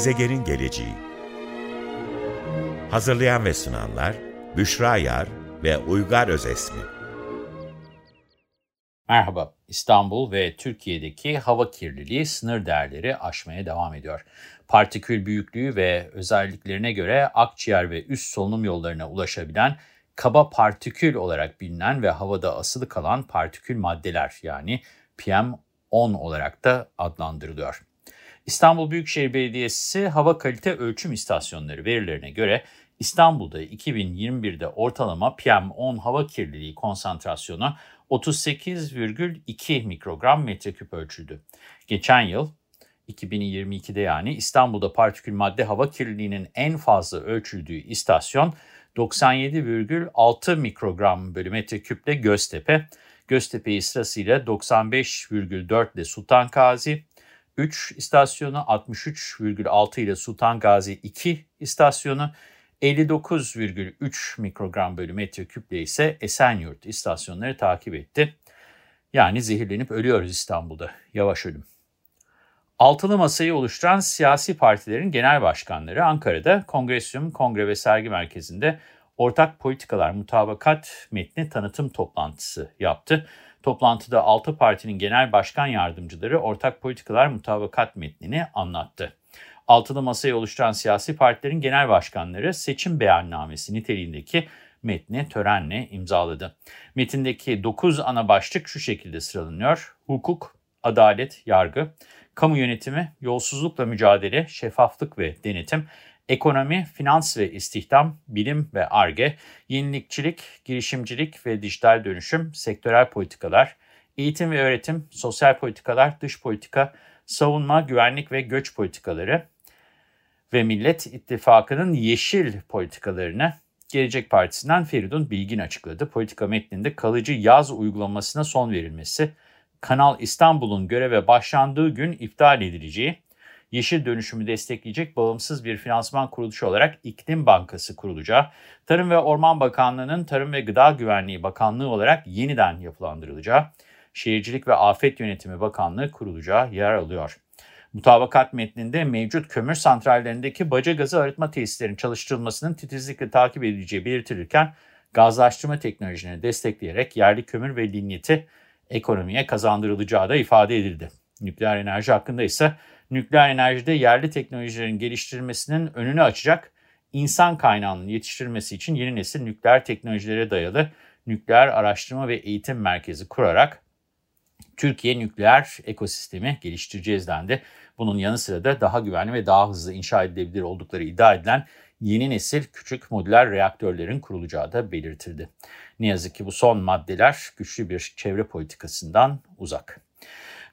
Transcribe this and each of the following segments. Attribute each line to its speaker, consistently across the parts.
Speaker 1: Gezegenin geleceği Hazırlayan ve sunanlar Büşra Yar ve Uygar Özesmi
Speaker 2: Merhaba, İstanbul ve Türkiye'deki hava kirliliği sınır değerleri aşmaya devam ediyor. Partikül büyüklüğü ve özelliklerine göre akciğer ve üst solunum yollarına ulaşabilen kaba partikül olarak bilinen ve havada asılı kalan partikül maddeler yani PM10 olarak da adlandırılıyor. İstanbul Büyükşehir Belediyesi Hava Kalite Ölçüm İstasyonları verilerine göre İstanbul'da 2021'de ortalama PM10 hava kirliliği konsantrasyonu 38,2 mikrogram metreküp ölçüldü. Geçen yıl 2022'de yani İstanbul'da partikül madde hava kirliliğinin en fazla ölçüldüğü istasyon 97,6 mikrogram bölü metreküple Göztepe, Göztepe'yi sırasıyla 95,4 ile Sultan Gazi, 3 istasyonu 63,6 ile Sultan Gazi 2 istasyonu, 59,3 mikrogram bölü metreküple ise Esenyurt istasyonları takip etti. Yani zehirlenip ölüyoruz İstanbul'da. Yavaş ölüm. Altılı masayı oluşturan siyasi partilerin genel başkanları Ankara'da Kongresyum Kongre ve Sergi Merkezi'nde ortak politikalar mutabakat metni tanıtım toplantısı yaptı. Toplantıda altı partinin genel başkan yardımcıları ortak politikalar mutabakat metnini anlattı. Altılı masayı oluşturan siyasi partilerin genel başkanları seçim beyannamesi niteliğindeki metni törenle imzaladı. Metindeki 9 ana başlık şu şekilde sıralanıyor. Hukuk, adalet, yargı, kamu yönetimi, yolsuzlukla mücadele, şeffaflık ve denetim, ekonomi, finans ve istihdam, bilim ve ARGE, yenilikçilik, girişimcilik ve dijital dönüşüm, sektörel politikalar, eğitim ve öğretim, sosyal politikalar, dış politika, savunma, güvenlik ve göç politikaları ve Millet İttifakı'nın yeşil politikalarını Gelecek Partisi'nden Feridun Bilgin açıkladı. Politika metninde kalıcı yaz uygulamasına son verilmesi, Kanal İstanbul'un göreve başlandığı gün iptal edileceği, yeşil dönüşümü destekleyecek bağımsız bir finansman kuruluşu olarak İklim Bankası kurulacağı, Tarım ve Orman Bakanlığı'nın Tarım ve Gıda Güvenliği Bakanlığı olarak yeniden yapılandırılacağı, Şehircilik ve Afet Yönetimi Bakanlığı kurulacağı yer alıyor. Mutabakat metninde mevcut kömür santrallerindeki baca gazı arıtma tesislerinin çalıştırılmasının titizlikle takip edileceği belirtilirken, gazlaştırma teknolojilerini destekleyerek yerli kömür ve linyeti ekonomiye kazandırılacağı da ifade edildi. Nükleer enerji hakkında ise nükleer enerjide yerli teknolojilerin geliştirilmesinin önünü açacak insan kaynağının yetiştirilmesi için yeni nesil nükleer teknolojilere dayalı nükleer araştırma ve eğitim merkezi kurarak Türkiye nükleer ekosistemi geliştireceğiz dendi. Bunun yanı sıra da daha güvenli ve daha hızlı inşa edilebilir oldukları iddia edilen yeni nesil küçük modüler reaktörlerin kurulacağı da belirtildi. Ne yazık ki bu son maddeler güçlü bir çevre politikasından uzak.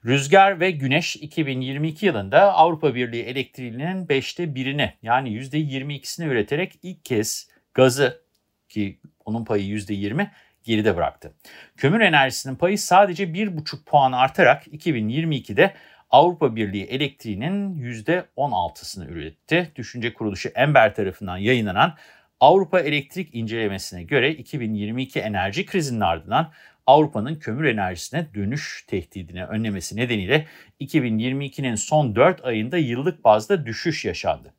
Speaker 2: Rüzgar ve güneş 2022 yılında Avrupa Birliği elektriğinin 5'te birini yani %22'sini üreterek ilk kez gazı ki onun payı %20 geride bıraktı. Kömür enerjisinin payı sadece 1,5 puan artarak 2022'de Avrupa Birliği elektriğinin %16'sını üretti. Düşünce kuruluşu Ember tarafından yayınlanan Avrupa Elektrik incelemesine göre 2022 enerji krizinin ardından Avrupa'nın kömür enerjisine dönüş tehdidini önlemesi nedeniyle 2022'nin son 4 ayında yıllık bazda düşüş yaşandı.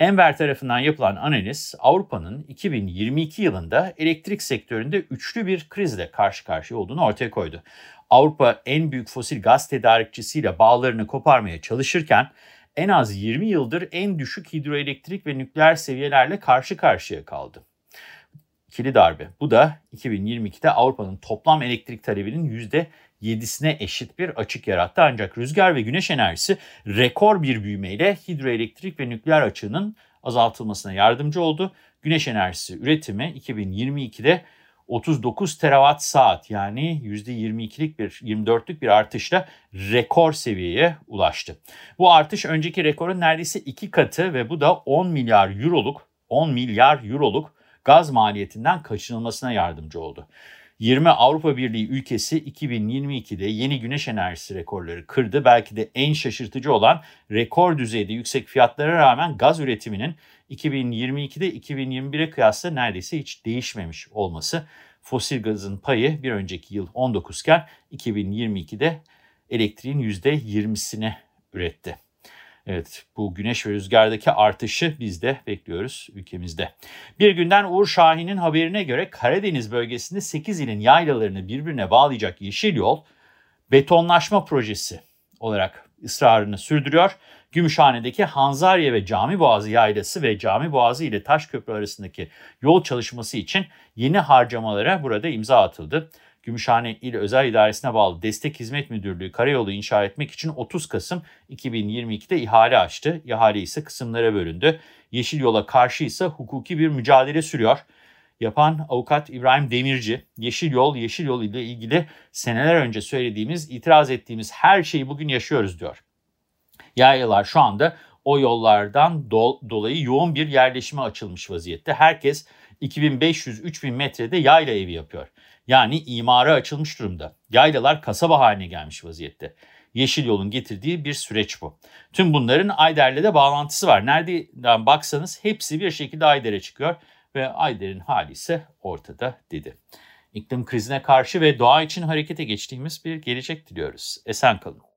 Speaker 2: Enver tarafından yapılan analiz Avrupa'nın 2022 yılında elektrik sektöründe üçlü bir krizle karşı karşıya olduğunu ortaya koydu. Avrupa en büyük fosil gaz tedarikçisiyle bağlarını koparmaya çalışırken en az 20 yıldır en düşük hidroelektrik ve nükleer seviyelerle karşı karşıya kaldı. İkili darbe. Bu da 2022'de Avrupa'nın toplam elektrik talebinin %7'sine eşit bir açık yarattı. Ancak rüzgar ve güneş enerjisi rekor bir büyümeyle hidroelektrik ve nükleer açığının azaltılmasına yardımcı oldu. Güneş enerjisi üretimi 2022'de 39 terawatt saat yani %22'lik bir 24'lük bir artışla rekor seviyeye ulaştı. Bu artış önceki rekorun neredeyse iki katı ve bu da 10 milyar euroluk 10 milyar euroluk gaz maliyetinden kaçınılmasına yardımcı oldu. 20 Avrupa Birliği ülkesi 2022'de yeni güneş enerjisi rekorları kırdı. Belki de en şaşırtıcı olan rekor düzeyde yüksek fiyatlara rağmen gaz üretiminin 2022'de 2021'e kıyasla neredeyse hiç değişmemiş olması. Fosil gazın payı bir önceki yıl 19 iken 2022'de elektriğin %20'sini üretti. Evet bu güneş ve rüzgardaki artışı biz de bekliyoruz ülkemizde. Bir günden Uğur Şahin'in haberine göre Karadeniz bölgesinde 8 ilin yaylalarını birbirine bağlayacak yeşil yol betonlaşma projesi olarak ısrarını sürdürüyor. Gümüşhane'deki Hanzarya ve Cami Boğazı yaylası ve Cami Boğazı ile Taşköprü arasındaki yol çalışması için yeni harcamalara burada imza atıldı. Gümüşhane İl Özel İdaresi'ne bağlı Destek Hizmet Müdürlüğü karayolu inşa etmek için 30 Kasım 2022'de ihale açtı. İhale ise kısımlara bölündü. Yeşil yola karşı ise hukuki bir mücadele sürüyor. Yapan avukat İbrahim Demirci, Yeşil Yol, Yeşil Yol ile ilgili seneler önce söylediğimiz, itiraz ettiğimiz her şeyi bugün yaşıyoruz diyor. Yaylalar şu anda o yollardan do dolayı yoğun bir yerleşime açılmış vaziyette. Herkes 2500-3000 metrede yayla evi yapıyor. Yani imara açılmış durumda. Yaylalar kasaba haline gelmiş vaziyette. Yeşil Yol'un getirdiği bir süreç bu. Tüm bunların Ayder'le de bağlantısı var. Nereden baksanız hepsi bir şekilde Ayder'e çıkıyor ve Ayder'in hali ise ortada dedi. İklim krizine karşı ve doğa için harekete geçtiğimiz bir gelecek diliyoruz. Esen kalın.